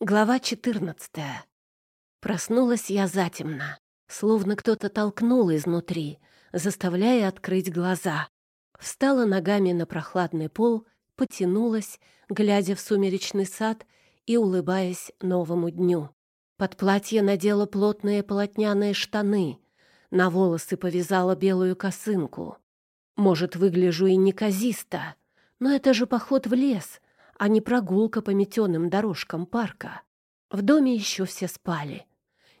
Глава 14. Проснулась я затемно, словно кто-то толкнул изнутри, заставляя открыть глаза. Встала ногами на прохладный пол, потянулась, глядя в сумеречный сад и улыбаясь новому дню. Под платье надела плотные полотняные штаны, на волосы повязала белую косынку. Может, выгляжу и неказисто, но это же поход в лес — а не прогулка по метеным дорожкам парка. В доме еще все спали.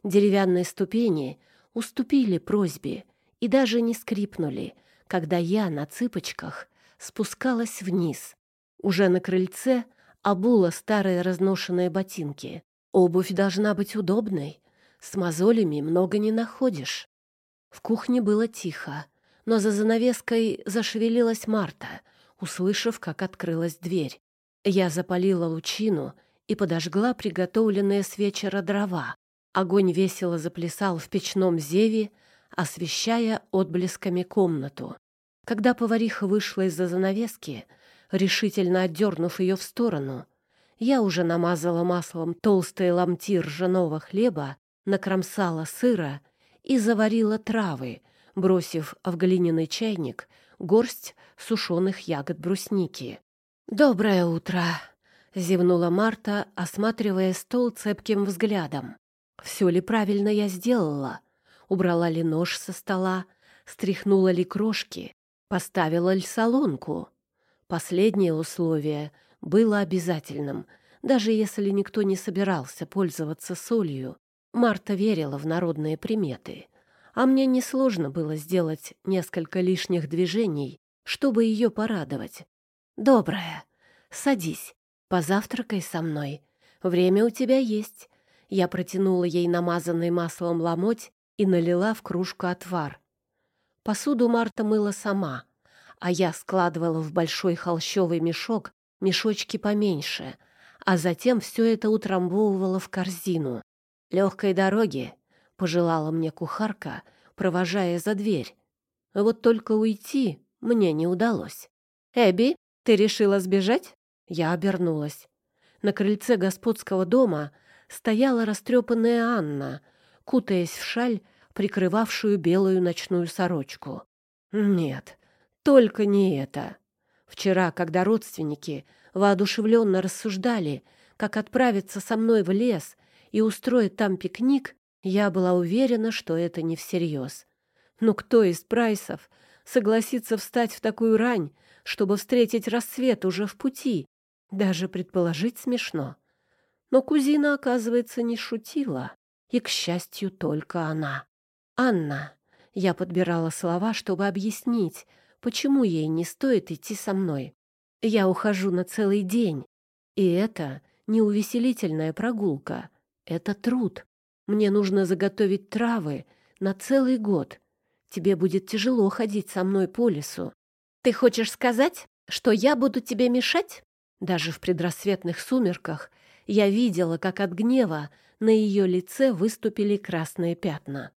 Деревянные ступени уступили просьбе и даже не скрипнули, когда я на цыпочках спускалась вниз. Уже на крыльце обула старые разношенные ботинки. Обувь должна быть удобной. С мозолями много не находишь. В кухне было тихо, но за занавеской зашевелилась Марта, услышав, как открылась дверь. Я запалила лучину и подожгла приготовленные с вечера дрова. Огонь весело заплясал в печном зеве, освещая отблесками комнату. Когда повариха вышла из-за занавески, решительно отдернув ее в сторону, я уже намазала маслом толстые ломти ржаного хлеба, накромсала сыра и заварила травы, бросив в глиняный чайник горсть сушеных ягод брусники. «Доброе утро!» — зевнула Марта, осматривая стол цепким взглядом. «Все ли правильно я сделала? Убрала ли нож со стола? Стряхнула ли крошки? Поставила ли солонку?» Последнее условие было обязательным, даже если никто не собирался пользоваться солью. Марта верила в народные приметы, а мне несложно было сделать несколько лишних движений, чтобы ее порадовать. «Доброе. Садись, позавтракай со мной. Время у тебя есть». Я протянула ей намазанный маслом ломоть и налила в кружку отвар. Посуду Марта мыла сама, а я складывала в большой холщовый мешок мешочки поменьше, а затем все это утрамбовывала в корзину. «Легкой дороги», — пожелала мне кухарка, провожая за дверь. Вот только уйти мне не удалось. «Эбби, «Ты решила сбежать?» Я обернулась. На крыльце господского дома стояла растрепанная Анна, кутаясь в шаль, прикрывавшую белую ночную сорочку. «Нет, только не это. Вчера, когда родственники воодушевленно рассуждали, как отправиться со мной в лес и устроить там пикник, я была уверена, что это не всерьез. Но кто из прайсов согласится встать в такую рань, чтобы встретить рассвет уже в пути. Даже предположить смешно. Но кузина, оказывается, не шутила. И, к счастью, только она. «Анна». Я подбирала слова, чтобы объяснить, почему ей не стоит идти со мной. Я ухожу на целый день. И это не увеселительная прогулка. Это труд. Мне нужно заготовить травы на целый год. Тебе будет тяжело ходить со мной по лесу. Ты хочешь сказать, что я буду тебе мешать? Даже в предрассветных сумерках я видела, как от гнева на ее лице выступили красные пятна.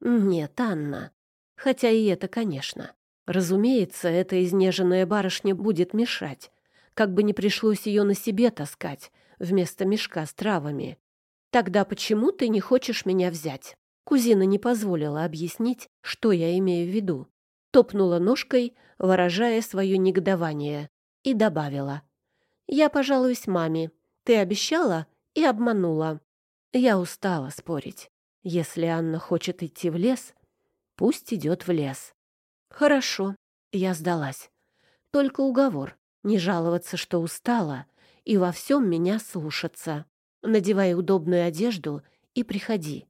Нет, Анна. Хотя и это, конечно. Разумеется, эта изнеженная барышня будет мешать, как бы не пришлось ее на себе таскать вместо мешка с травами. Тогда почему ты не хочешь меня взять? Кузина не позволила объяснить, что я имею в виду топнула ножкой, выражая свое негодование, и добавила. «Я пожалуюсь маме. Ты обещала и обманула». Я устала спорить. Если Анна хочет идти в лес, пусть идет в лес. Хорошо, я сдалась. Только уговор — не жаловаться, что устала, и во всем меня слушаться. Надевай удобную одежду и приходи.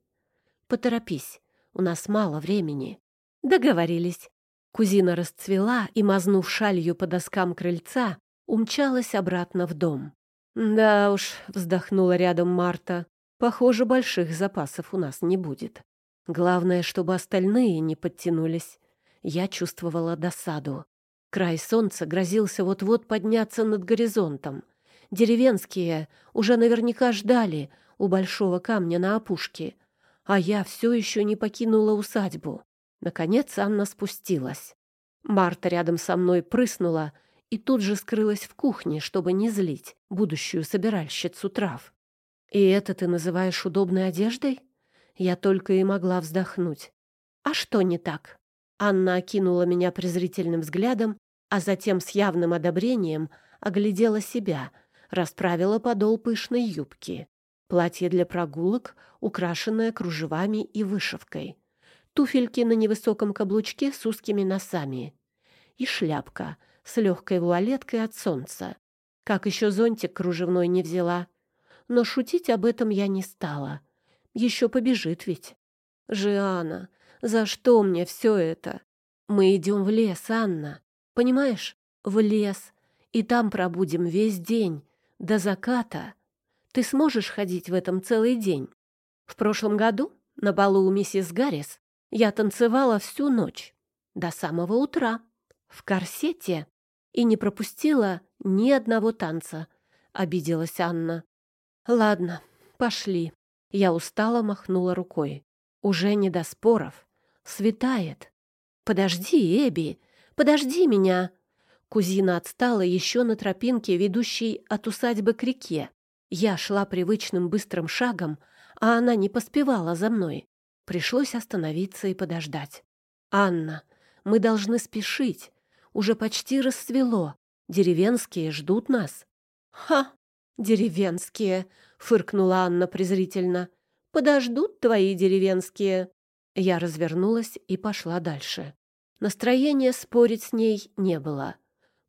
Поторопись, у нас мало времени. Договорились. Кузина расцвела и, мазнув шалью по доскам крыльца, умчалась обратно в дом. «Да уж», — вздохнула рядом Марта, — «похоже, больших запасов у нас не будет. Главное, чтобы остальные не подтянулись». Я чувствовала досаду. Край солнца грозился вот-вот подняться над горизонтом. Деревенские уже наверняка ждали у большого камня на опушке, а я все еще не покинула усадьбу. Наконец Анна спустилась. Марта рядом со мной прыснула и тут же скрылась в кухне, чтобы не злить будущую собиральщицу трав. «И это ты называешь удобной одеждой?» Я только и могла вздохнуть. «А что не так?» Анна окинула меня презрительным взглядом, а затем с явным одобрением оглядела себя, расправила подол пышной юбки. Платье для прогулок, украшенное кружевами и вышивкой. Туфельки на невысоком каблучке с узкими носами. И шляпка с легкой вуалеткой от солнца. Как еще зонтик кружевной не взяла. Но шутить об этом я не стала. Еще побежит ведь. Жиана, за что мне все это? Мы идем в лес, Анна. Понимаешь? В лес. И там пробудем весь день. До заката. Ты сможешь ходить в этом целый день? В прошлом году на балу у миссис Гаррис я танцевала всю ночь. До самого утра. В корсете. И не пропустила ни одного танца. Обиделась Анна. Ладно, пошли. Я устало махнула рукой. Уже не до споров. Светает. Подожди, Эбби, подожди меня. Кузина отстала еще на тропинке, ведущей от усадьбы к реке. Я шла привычным быстрым шагом, а она не поспевала за мной. Пришлось остановиться и подождать. «Анна, мы должны спешить. Уже почти расцвело. Деревенские ждут нас». «Ха! Деревенские!» фыркнула Анна презрительно. Подождут твои деревенские. Я развернулась и пошла дальше. Настроения спорить с ней не было.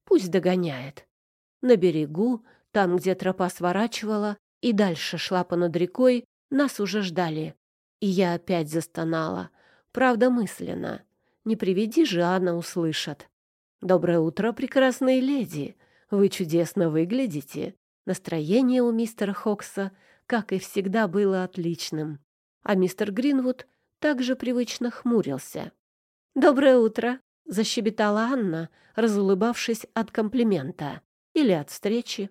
Пусть догоняет. На берегу, там, где тропа сворачивала и дальше шла понад рекой, нас уже ждали. И я опять застонала. Правда, мысленно. Не приведи же, Анна услышат. «Доброе утро, прекрасные леди! Вы чудесно выглядите!» Настроение у мистера Хокса, как и всегда, было отличным. А мистер Гринвуд также привычно хмурился. «Доброе утро!» — защебетала Анна, разулыбавшись от комплимента или от встречи.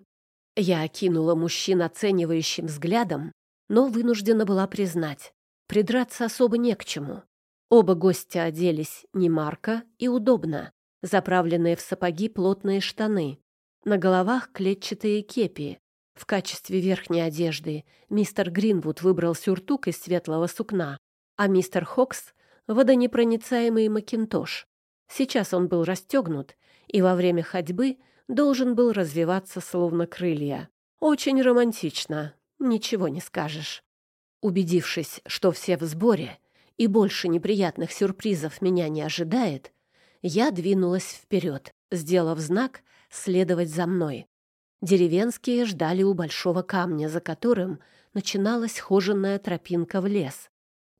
Я окинула мужчин оценивающим взглядом, но вынуждена была признать, придраться особо не к чему. Оба гостя оделись немарко и удобно, заправленные в сапоги плотные штаны, на головах клетчатые кепи. В качестве верхней одежды мистер Гринвуд выбрал сюртук из светлого сукна, а мистер Хокс — водонепроницаемый макинтош. Сейчас он был расстегнут и во время ходьбы должен был развиваться словно крылья. Очень романтично, ничего не скажешь. Убедившись, что все в сборе и больше неприятных сюрпризов меня не ожидает, я двинулась вперед, сделав знак следовать за мной. Деревенские ждали у большого камня, за которым начиналась хоженая тропинка в лес.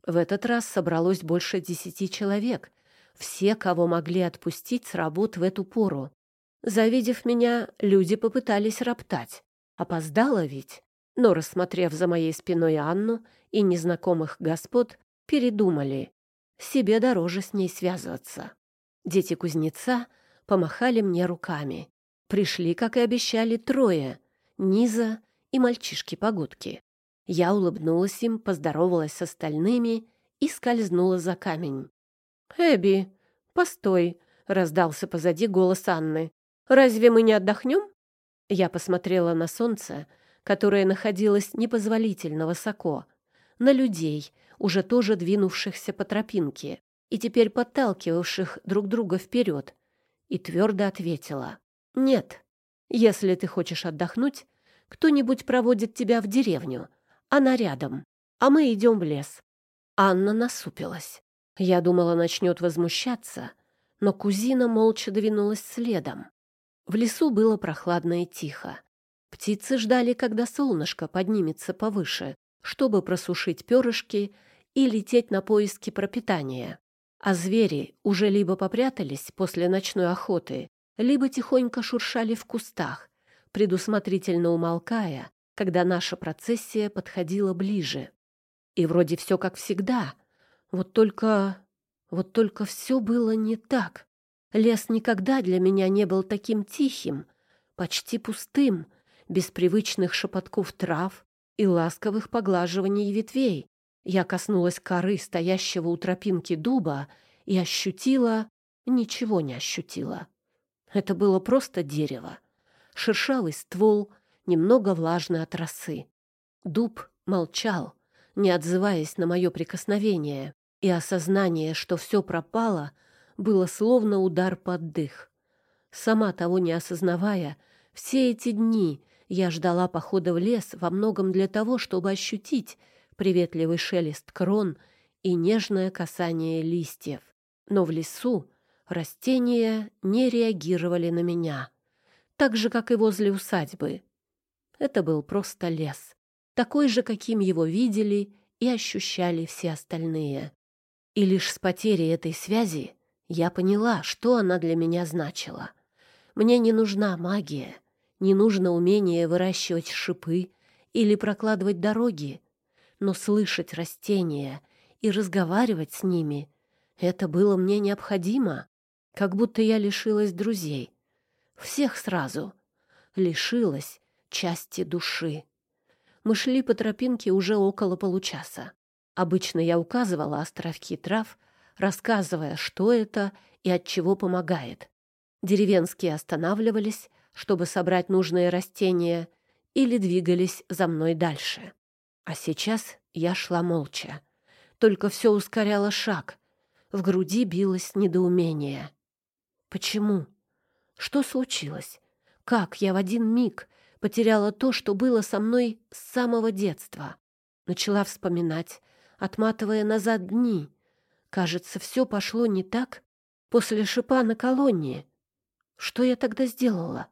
В этот раз собралось больше десяти человек, все, кого могли отпустить с работ в эту пору. Завидев меня, люди попытались роптать. Опоздала ведь. Но, рассмотрев за моей спиной Анну и незнакомых господ, передумали. Себе дороже с ней связываться. Дети кузнеца помахали мне руками. Пришли, как и обещали, трое — Низа и мальчишки-погодки. Я улыбнулась им, поздоровалась с остальными и скользнула за камень. «Эбби, постой!» — раздался позади голос Анны. «Разве мы не отдохнем?» Я посмотрела на солнце, которое находилось непозволительно высоко, на людей, уже тоже двинувшихся по тропинке и теперь подталкивавших друг друга вперед, и твердо ответила. «Нет. Если ты хочешь отдохнуть, кто-нибудь проводит тебя в деревню. Она рядом. А мы идем в лес». Анна насупилась. Я думала, начнет возмущаться, но кузина молча двинулась следом. В лесу было прохладно и тихо. Птицы ждали, когда солнышко поднимется повыше, чтобы просушить перышки и лететь на поиски пропитания. А звери уже либо попрятались после ночной охоты, либо тихонько шуршали в кустах, предусмотрительно умолкая, когда наша процессия подходила ближе. И вроде все как всегда, вот только... вот только все было не так. Лес никогда для меня не был таким тихим, почти пустым, без привычных шепотков трав и ласковых поглаживаний ветвей. Я коснулась коры, стоящего у тропинки дуба, и ощутила... ничего не ощутила. Это было просто дерево. Шершавый ствол, немного влажный от росы. Дуб молчал, не отзываясь на мое прикосновение, и осознание, что все пропало, было словно удар под дых. Сама того не осознавая, все эти дни я ждала похода в лес во многом для того, чтобы ощутить приветливый шелест крон и нежное касание листьев. Но в лесу растения не реагировали на меня, так же, как и возле усадьбы. Это был просто лес, такой же, каким его видели и ощущали все остальные. И лишь с потерей этой связи я поняла, что она для меня значила. Мне не нужна магия, не нужно умение выращивать шипы или прокладывать дороги, но слышать растения и разговаривать с ними — это было мне необходимо, как будто я лишилась друзей. Всех сразу. Лишилась части души. Мы шли по тропинке уже около получаса. Обычно я указывала островки трав, рассказывая, что это и от чего помогает. Деревенские останавливались, чтобы собрать нужные растения, или двигались за мной дальше. А сейчас я шла молча. Только все ускоряло шаг. В груди билось недоумение. Почему? Что случилось? Как я в один миг потеряла то, что было со мной с самого детства? Начала вспоминать, отматывая назад дни. Кажется, все пошло не так после шипа на колонии. Что я тогда сделала?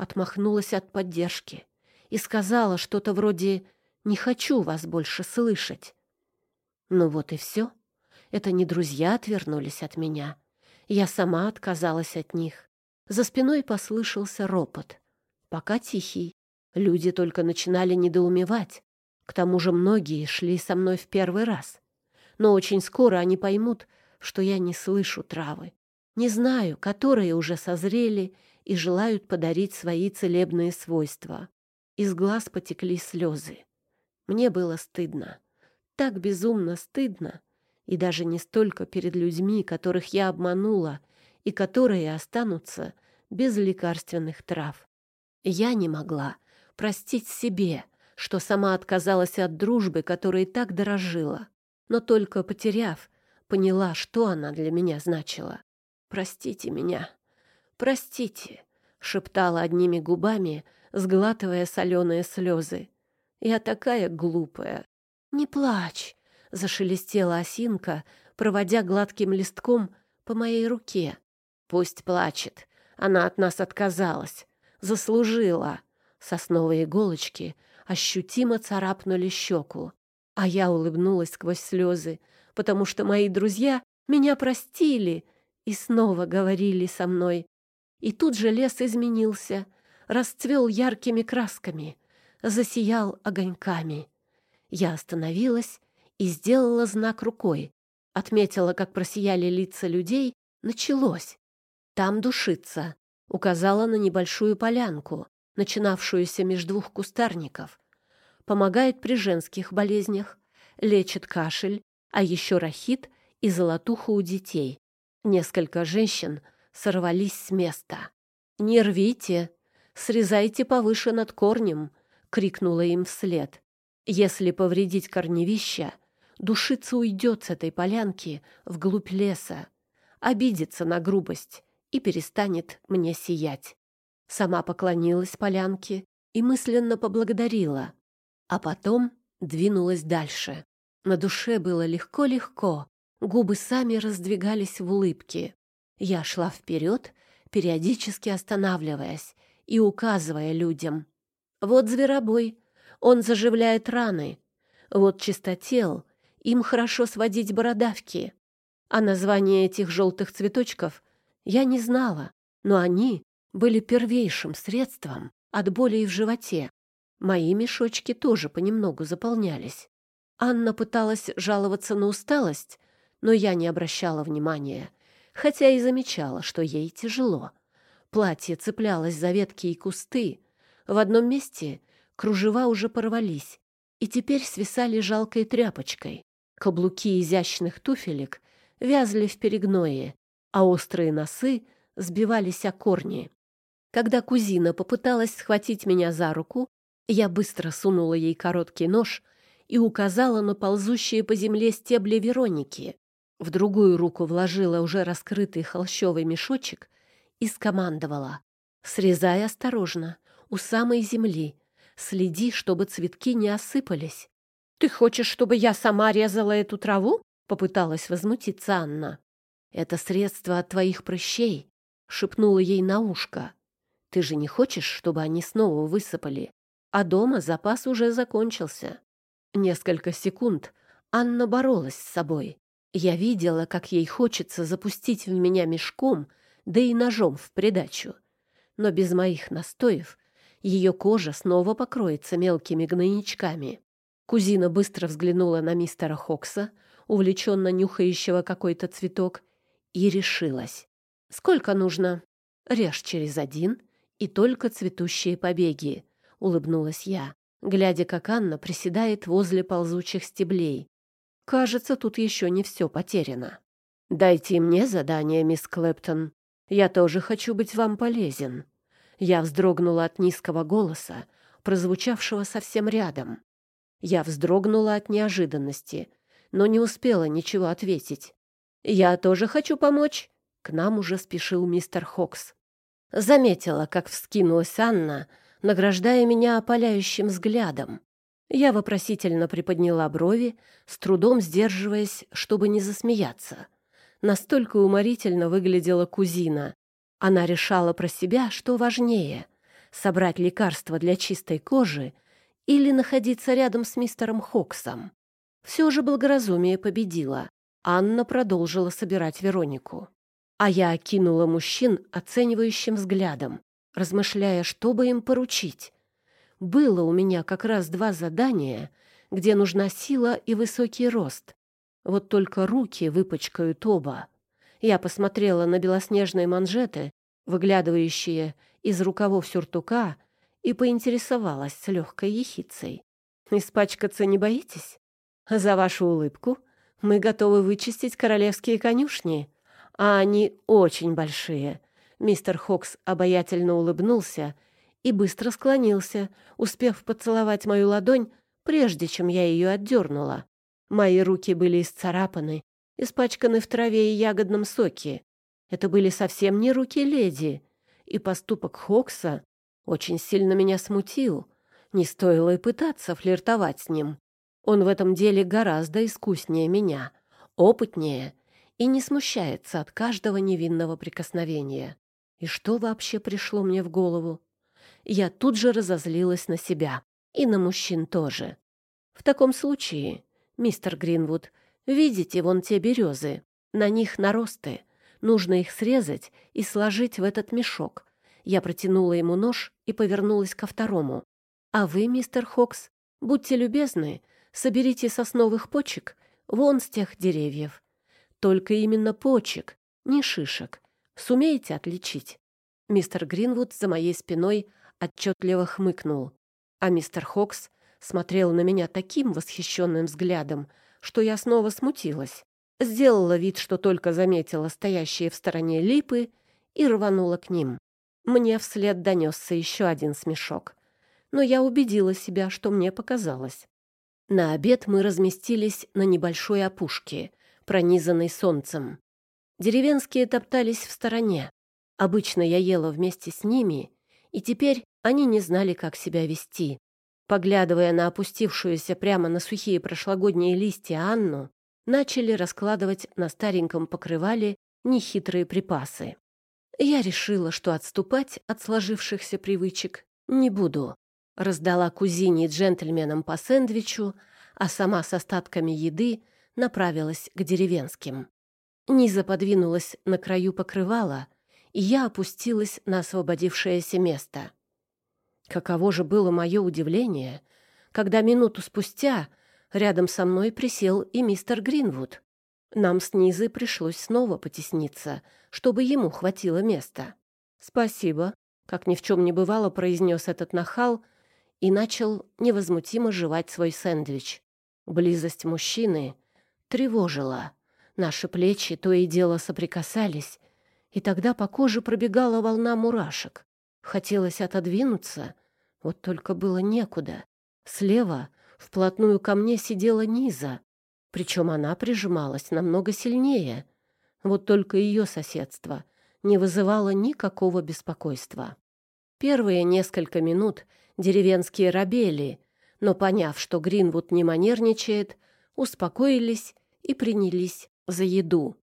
Отмахнулась от поддержки и сказала что-то вроде «не хочу вас больше слышать». Ну вот и все. Это не друзья отвернулись от меня. Я сама отказалась от них. За спиной послышался ропот. Пока тихий. Люди только начинали недоумевать. К тому же многие шли со мной в первый раз. Но очень скоро они поймут, что я не слышу травы. Не знаю, которые уже созрели и желают подарить свои целебные свойства. Из глаз потекли слезы. Мне было стыдно. Так безумно стыдно. И даже не столько перед людьми, которых я обманула, и которые останутся без лекарственных трав. Я не могла простить себе, что сама отказалась от дружбы, которой так дорожила, но только потеряв, поняла, что она для меня значила. «Простите меня, простите», — шептала одними губами, сглатывая соленые слезы. «Я такая глупая». «Не плачь», — зашелестела осинка, проводя гладким листком по моей руке. «Пусть плачет. Она от нас отказалась. Заслужила». Сосновые иголочки ощутимо царапнули щеку. А я улыбнулась сквозь слезы, потому что мои друзья меня простили — и снова говорили со мной. И тут же лес изменился, расцвел яркими красками, засиял огоньками. Я остановилась и сделала знак рукой, отметила, как просияли лица людей, началось. Там душится, указала на небольшую полянку, начинавшуюся между двух кустарников. Помогает при женских болезнях, лечит кашель, а еще рахит и золотуху у детей. Несколько женщин сорвались с места. «Не рвите! Срезайте повыше над корнем!» — крикнула им вслед. «Если повредить корневища, душица уйдет с этой полянки вглубь леса, обидится на грубость и перестанет мне сиять». Сама поклонилась полянке и мысленно поблагодарила, а потом двинулась дальше. На душе было легко-легко, Губы сами раздвигались в улыбке. Я шла вперед, периодически останавливаясь и указывая людям. Вот зверобой, он заживляет раны. Вот чистотел, им хорошо сводить бородавки. А название этих желтых цветочков я не знала, но они были первейшим средством от болей в животе. Мои мешочки тоже понемногу заполнялись. Анна пыталась жаловаться на усталость, но я не обращала внимания, хотя и замечала, что ей тяжело. Платье цеплялось за ветки и кусты. В одном месте кружева уже порвались и теперь свисали жалкой тряпочкой. Каблуки изящных туфелек вязли в перегное, а острые носы сбивались о корни. Когда кузина попыталась схватить меня за руку, Я быстро сунула ей короткий нож и указала на ползущие по земле стебли Вероники. В другую руку вложила уже раскрытый холщовый мешочек и скомандовала. «Срезай осторожно, у самой земли. Следи, чтобы цветки не осыпались». «Ты хочешь, чтобы я сама резала эту траву?» — попыталась возмутиться Анна. «Это средство от твоих прыщей», — шепнула ей на ушко. «Ты же не хочешь, чтобы они снова высыпали? А дома запас уже закончился». Несколько секунд Анна боролась с собой. Я видела, как ей хочется запустить в меня мешком, да и ножом в придачу. Но без моих настоев ее кожа снова покроется мелкими гнойничками. Кузина быстро взглянула на мистера Хокса, увлеченно нюхающего какой-то цветок, и решилась. «Сколько нужно?» «Режь через один, и только цветущие побеги», — улыбнулась я, глядя, как Анна приседает возле ползучих стеблей. «Кажется, тут еще не все потеряно». «Дайте мне задание, мисс Клэптон. Я тоже хочу быть вам полезен». Я вздрогнула от низкого голоса, прозвучавшего совсем рядом. Я вздрогнула от неожиданности, но не успела ничего ответить. «Я тоже хочу помочь!» К нам уже спешил мистер Хокс. Заметила, как вскинулась Анна, награждая меня опаляющим взглядом. Я вопросительно приподняла брови, с трудом сдерживаясь, чтобы не засмеяться. Настолько уморительно выглядела кузина. Она решала про себя, что важнее — собрать лекарство для чистой кожи или находиться рядом с мистером Хоксом. Все же благоразумие победило. Анна продолжила собирать Веронику. А я окинула мужчин оценивающим взглядом, размышляя, что бы им поручить. Было у меня как раз два задания, где нужна сила и высокий рост. Вот только руки выпачкают оба. Я посмотрела на белоснежные манжеты, выглядывающие из рукавов сюртука, и поинтересовалась с легкой ехицей. «Испачкаться не боитесь? За вашу улыбку мы готовы вычистить королевские конюшни, а они очень большие». Мистер Хокс обаятельно улыбнулся и быстро склонился, успев поцеловать мою ладонь, прежде чем я ее отдернула. Мои руки были исцарапаны, испачканы в траве и ягодном соке. Это были совсем не руки леди, и поступок Хокса очень сильно меня смутил. Не стоило и пытаться флиртовать с ним. Он в этом деле гораздо искуснее меня, опытнее и не смущается от каждого невинного прикосновения. И что вообще пришло мне в голову? Я тут же разозлилась на себя и на мужчин тоже. В таком случае, мистер Гринвуд, видите вон те березы? На них наросты. Нужно их срезать и сложить в этот мешок. Я протянула ему нож и повернулась ко второму. А вы, мистер Хокс, будьте любезны, соберите сосновых почек вон с тех деревьев. Только именно почек, не шишек. Сумеете отличить?» Мистер Гринвуд за моей спиной отчетливо хмыкнул, а мистер Хокс смотрел на меня таким восхищенным взглядом, что я снова смутилась. Сделала вид, что только заметила стоящие в стороне липы и рванула к ним. Мне вслед донесся еще один смешок. Но я убедила себя, что мне показалось. На обед мы разместились на небольшой опушке, пронизанной солнцем. Деревенские топтались в стороне. Обычно я ела вместе с ними, и теперь они не знали, как себя вести. Поглядывая на опустившуюся прямо на сухие прошлогодние листья Анну, начали раскладывать на стареньком покрывале нехитрые припасы. Я решила, что отступать от сложившихся привычек не буду раздала кузине и джентльменам по сэндвичу, а сама с остатками еды направилась к деревенским. Низа подвинулась на краю покрывала, и я опустилась на освободившееся место. Каково же было мое удивление, когда минуту спустя рядом со мной присел и мистер Гринвуд. Нам с Низой пришлось снова потесниться, чтобы ему хватило места. «Спасибо», — как ни в чем не бывало, произнес этот нахал и начал невозмутимо жевать свой сэндвич. Близость мужчины тревожила. Наши плечи то и дело соприкасались, и тогда по коже пробегала волна мурашек. Хотелось отодвинуться, Вот только было некуда. Слева вплотную ко мне сидела Низа, причем она прижималась намного сильнее. Вот только ее соседство не вызывало никакого беспокойства. Первые несколько минут деревенские рабели, но, поняв, что Гринвуд не манерничает, успокоились и принялись за еду.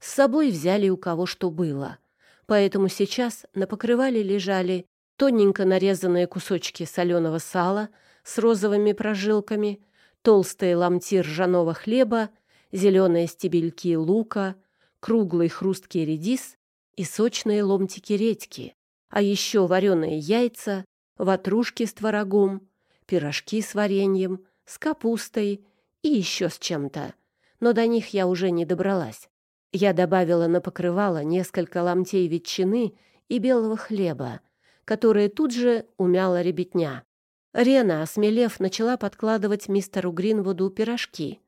С собой взяли у кого что было, поэтому сейчас на покрывале лежали тоненько нарезанные кусочки соленого сала с розовыми прожилками, толстые ломти ржаного хлеба, зеленые стебельки лука, круглый хрусткий редис и сочные ломтики редьки, а еще вареные яйца, ватрушки с творогом, пирожки с вареньем, с капустой и еще с чем-то. Но до них я уже не добралась. Я добавила на покрывало несколько ломтей ветчины и белого хлеба, которые тут же умяла ребятня. Рена, осмелев, начала подкладывать мистеру Гринвуду пирожки,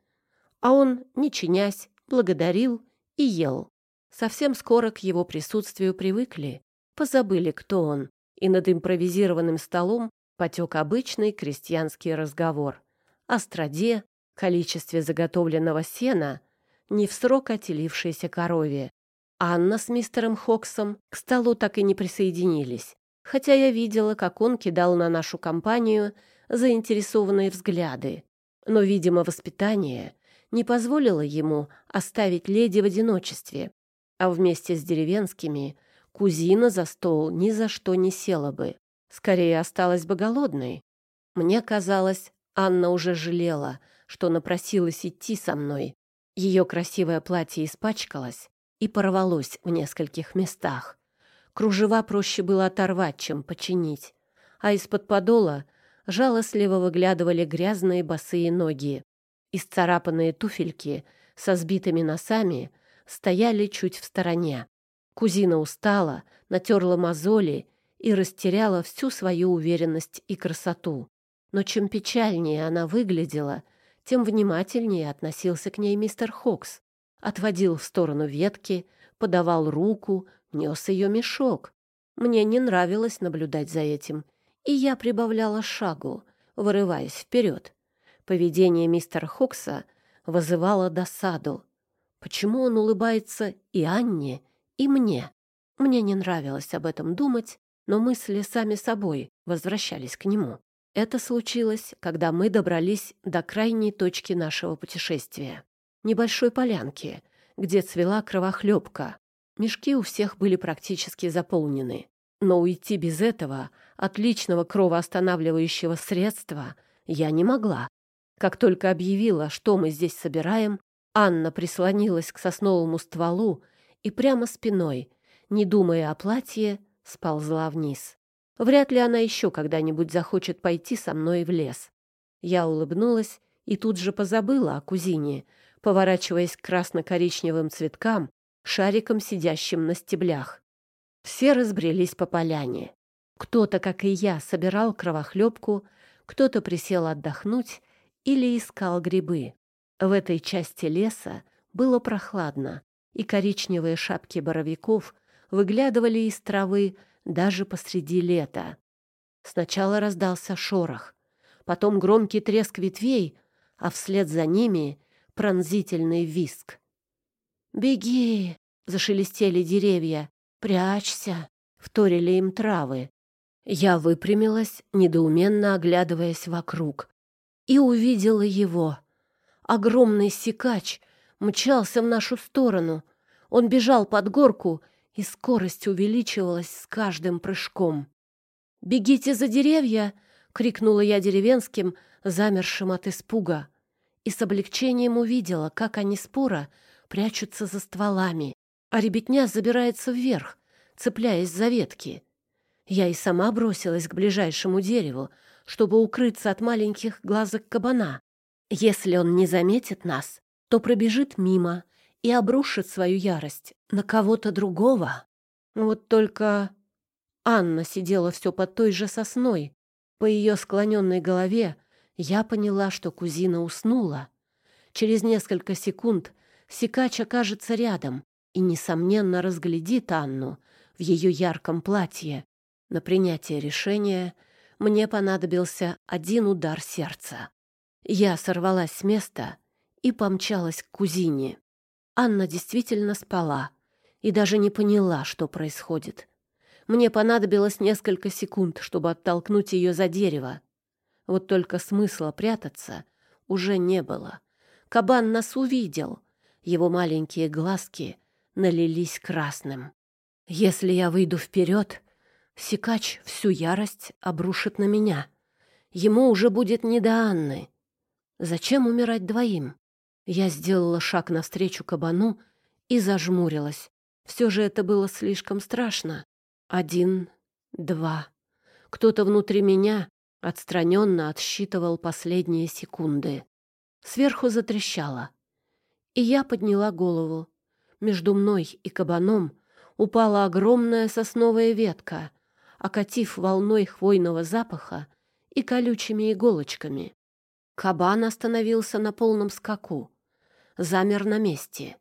а он, не чинясь, благодарил и ел. Совсем скоро к его присутствию привыкли, позабыли, кто он, и над импровизированным столом потек обычный крестьянский разговор о страде, количестве заготовленного сена, не в срок отелившейся корове. Анна с мистером Хоксом к столу так и не присоединились, хотя я видела, как он кидал на нашу компанию заинтересованные взгляды. Но, видимо, воспитание не позволило ему оставить леди в одиночестве, а вместе с деревенскими кузина за стол ни за что не села бы. Скорее, осталась бы голодной. Мне казалось, Анна уже жалела, что напросилась идти со мной. Ее красивое платье испачкалось и порвалось в нескольких местах. Кружева проще было оторвать, чем починить. А из-под подола жалостливо выглядывали грязные босые ноги. Исцарапанные туфельки со сбитыми носами стояли чуть в стороне. Кузина устала, натерла мозоли и растеряла всю свою уверенность и красоту. Но чем печальнее она выглядела, тем внимательнее относился к ней мистер Хокс. Отводил в сторону ветки, подавал руку, нес ее мешок. Мне не нравилось наблюдать за этим, и я прибавляла шагу, вырываясь вперед. Поведение мистера Хокса вызывало досаду. Почему он улыбается и Анне, и мне? Мне не нравилось об этом думать, но мысли сами собой возвращались к нему. Это случилось, когда мы добрались до крайней точки нашего путешествия. Небольшой полянки, где цвела кровохлебка, Мешки у всех были практически заполнены. Но уйти без этого, отличного кровоостанавливающего средства, я не могла. Как только объявила, что мы здесь собираем, Анна прислонилась к сосновому стволу и прямо спиной, не думая о платье, сползла вниз. Вряд ли она еще когда-нибудь захочет пойти со мной в лес. Я улыбнулась и тут же позабыла о кузине, поворачиваясь к красно-коричневым цветкам, шариком, сидящим на стеблях. Все разбрелись по поляне. Кто-то, как и я, собирал кровохлебку, кто-то присел отдохнуть или искал грибы. В этой части леса было прохладно, и коричневые шапки боровиков выглядывали из травы даже посреди лета. Сначала раздался шорох, потом громкий треск ветвей, а вслед за ними пронзительный виск. «Беги!» — зашелестели деревья. «Прячься!» — вторили им травы. Я выпрямилась, недоуменно оглядываясь вокруг, и увидела его. Огромный сикач мчался в нашу сторону. Он бежал под горку, и скорость увеличивалась с каждым прыжком. «Бегите за деревья!» — крикнула я деревенским, замершим от испуга. И с облегчением увидела, как они спора — прячутся за стволами, а ребятня забирается вверх, цепляясь за ветки. Я и сама бросилась к ближайшему дереву, чтобы укрыться от маленьких глазок кабана. Если он не заметит нас, то пробежит мимо и обрушит свою ярость на кого-то другого. Вот только Анна сидела все под той же сосной. По ее склоненной голове я поняла, что кузина уснула. Через несколько секунд Сикач окажется рядом и, несомненно, разглядит Анну в ее ярком платье. На принятие решения Мне понадобился один удар сердца. Я сорвалась с места и помчалась к кузине. Анна действительно спала и даже не поняла, что происходит. Мне понадобилось несколько секунд, чтобы оттолкнуть ее за дерево. Вот только смысла прятаться уже не было. Кабан нас увидел. Его маленькие глазки налились красным. Если я выйду вперед, Сикач всю ярость обрушит на меня. Ему уже будет не до Анны. Зачем умирать двоим? Я сделала шаг навстречу кабану и зажмурилась. Все же это было слишком страшно. Один, два. Кто-то внутри меня отстраненно отсчитывал последние секунды. Сверху затрещало. И я подняла голову. Между мной и кабаном упала огромная сосновая ветка, окатив волной хвойного запаха и колючими иголочками. Кабан остановился на полном скаку, замер на месте.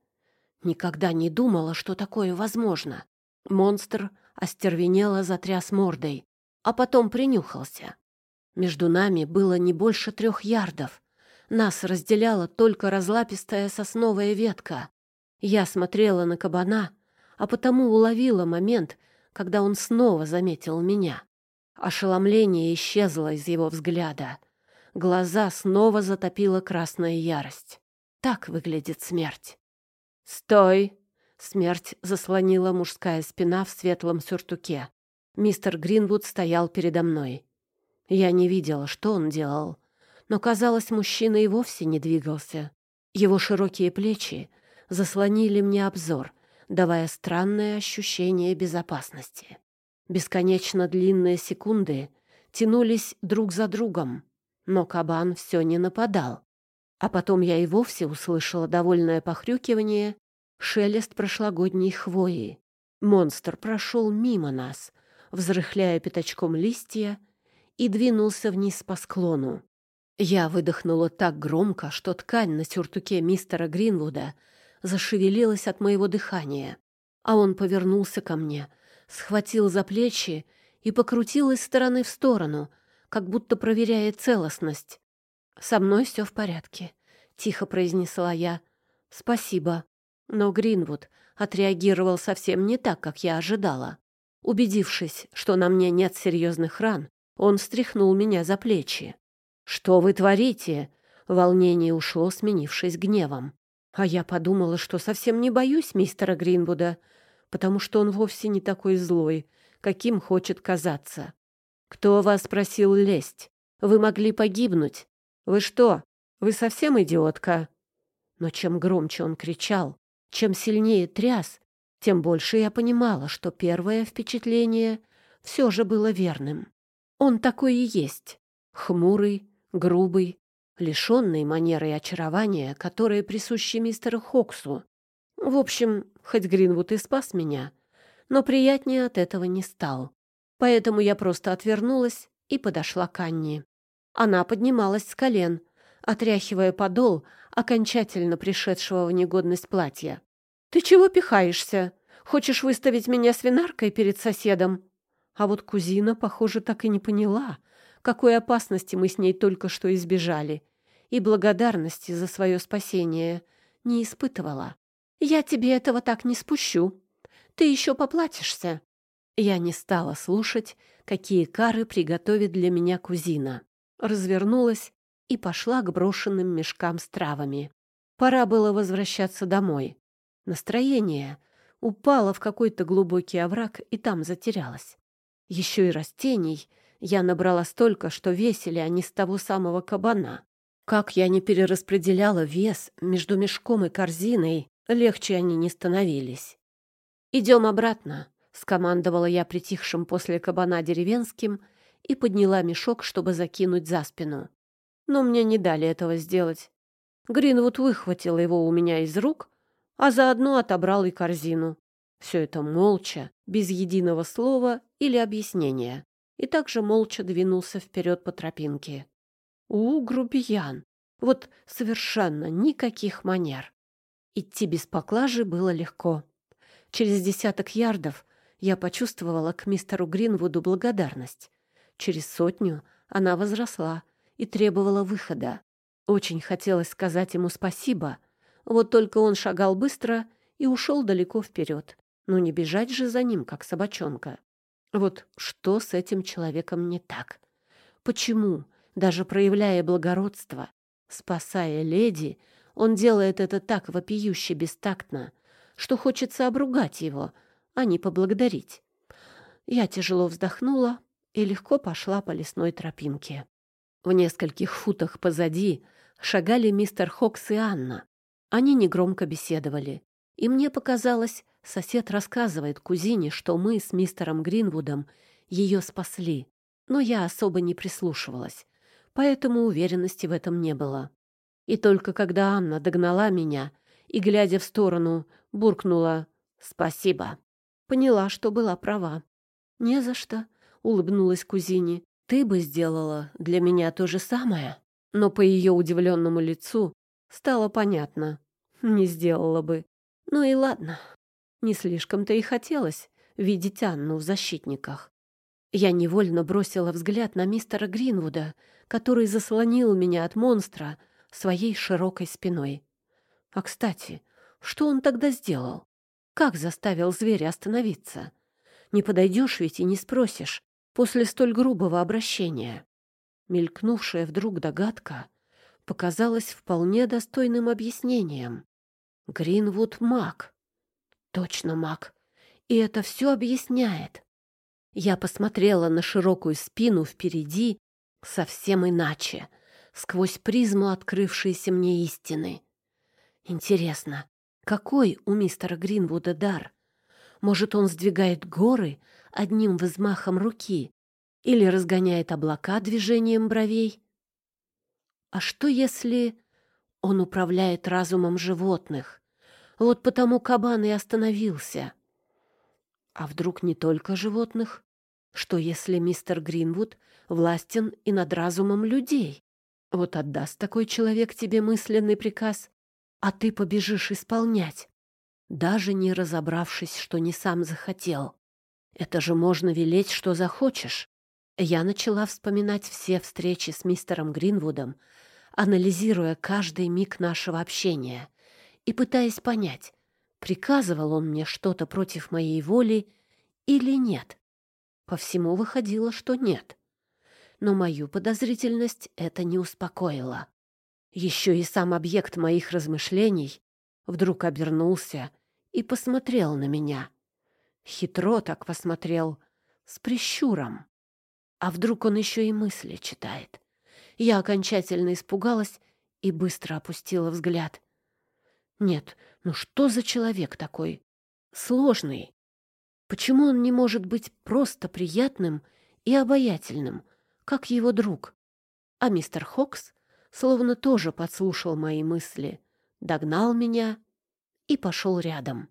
Никогда не думала, что такое возможно. Монстр остервенело затряс мордой, а потом принюхался. Между нами было не больше трех ярдов. Нас разделяла только разлапистая сосновая ветка. Я смотрела на кабана, а потому уловила момент, когда он снова заметил меня. Ошеломление исчезло из его взгляда. Глаза снова затопила красная ярость. Так выглядит смерть. «Стой!» Смерть заслонила мужская спина в светлом сюртуке. Мистер Гринвуд стоял передо мной. Я не видела, что он делал, но, казалось, мужчина и вовсе не двигался. Его широкие плечи заслонили мне обзор, давая странное ощущение безопасности. Бесконечно длинные секунды тянулись друг за другом, но кабан все не нападал. А потом я и вовсе услышала довольное похрюкивание, шелест прошлогодней хвои. Монстр прошел мимо нас, взрыхляя пятачком листья, и двинулся вниз по склону. Я выдохнула так громко, что ткань на сюртуке мистера Гринвуда зашевелилась от моего дыхания, а он повернулся ко мне, схватил за плечи и покрутил из стороны в сторону, как будто проверяя целостность. «Со мной все в порядке», — тихо произнесла я. «Спасибо». Но Гринвуд отреагировал совсем не так, как я ожидала. Убедившись, что на мне нет серьезных ран, он встряхнул меня за плечи. «Что вы творите?» Волнение ушло, сменившись гневом. А я подумала, что совсем не боюсь мистера Гринвуда, потому что он вовсе не такой злой, каким хочет казаться. «Кто вас просил лезть? Вы могли погибнуть. Вы что, вы совсем идиотка?» Но чем громче он кричал, чем сильнее тряс, тем больше я понимала, что первое впечатление все же было верным. Он такой и есть. Хмурый, грубый, лишенный манеры и очарования, которые присущи мистеру Хоксу. В общем, хоть Гринвуд и спас меня, но приятнее от этого не стал. Поэтому я просто отвернулась и подошла к Анне. Она поднималась с колен, отряхивая подол окончательно пришедшего в негодность платья. «Ты чего пихаешься? Хочешь выставить меня свинаркой перед соседом?» А вот кузина, похоже, так и не поняла, какой опасности мы с ней только что избежали, и благодарности за свое спасение не испытывала. «Я тебе этого так не спущу. Ты еще поплатишься». Я не стала слушать, какие кары приготовит для меня кузина. Развернулась и пошла к брошенным мешкам с травами. Пора было возвращаться домой. Настроение упало в какой-то глубокий овраг и там затерялось. Еще и растений я набрала столько, что весили они с того самого кабана. Как я не перераспределяла вес между мешком и корзиной, легче они не становились. «Идем обратно», — скомандовала я притихшим после кабана деревенским и подняла мешок, чтобы закинуть за спину. Но мне не дали этого сделать. Гринвуд выхватил его у меня из рук, а заодно отобрал и корзину. Все это молча, без единого слова или объяснения, и также молча двинулся вперед по тропинке. У, грубиян! Вот совершенно никаких манер. Идти без поклажи было легко. Через десяток ярдов я почувствовала к мистеру Гринвуду благодарность. Через сотню она возросла и требовала выхода. Очень хотелось сказать ему спасибо, вот только он шагал быстро и ушел далеко вперед. Ну не бежать же за ним, как собачонка. Вот что с этим человеком не так? Почему, даже проявляя благородство, спасая леди, он делает это так вопиюще бестактно, что хочется обругать его, а не поблагодарить? Я тяжело вздохнула и легко пошла по лесной тропинке. В нескольких футах позади шагали мистер Хокс и Анна. Они негромко беседовали. И мне показалось, сосед рассказывает кузине, что мы с мистером Гринвудом ее спасли. Но я особо не прислушивалась, поэтому уверенности в этом не было. И только когда Анна догнала меня и, глядя в сторону, буркнула «Спасибо», поняла, что была права. «Не за что», — улыбнулась кузине. «Ты бы сделала для меня то же самое». Но по ее удивленному лицу стало понятно. Не сделала бы. Ну и ладно. Не слишком-то и хотелось видеть Анну в защитниках. Я невольно бросила взгляд на мистера Гринвуда, который заслонил меня от монстра своей широкой спиной. А, кстати, что он тогда сделал? Как заставил зверя остановиться? Не подойдешь ведь и не спросишь после столь грубого обращения. Мелькнувшая вдруг догадка показалась вполне достойным объяснением. Гринвуд маг. Точно маг. И это все объясняет. Я посмотрела на широкую спину впереди совсем иначе, сквозь призму открывшейся мне истины. Интересно, какой у мистера Гринвуда дар? Может, он сдвигает горы одним взмахом руки или разгоняет облака движением бровей? А что если он управляет разумом животных? Вот потому кабан и остановился. А вдруг не только животных? Что если мистер Гринвуд властен и над разумом людей? Вот отдаст такой человек тебе мысленный приказ, а ты побежишь исполнять, даже не разобравшись, что не сам захотел. Это же можно велеть, что захочешь. Я начала вспоминать все встречи с мистером Гринвудом, анализируя каждый миг нашего общения и пытаясь понять, приказывал он мне что-то против моей воли или нет. По всему выходило, что нет. Но мою подозрительность это не успокоило. Еще и сам объект моих размышлений вдруг обернулся и посмотрел на меня. Хитро так посмотрел, с прищуром. А вдруг он еще и мысли читает? Я окончательно испугалась и быстро опустила взгляд. Нет, ну что за человек такой? Сложный. Почему он не может быть просто приятным и обаятельным, как его друг? А мистер Хокс словно тоже подслушал мои мысли, догнал меня и пошел рядом.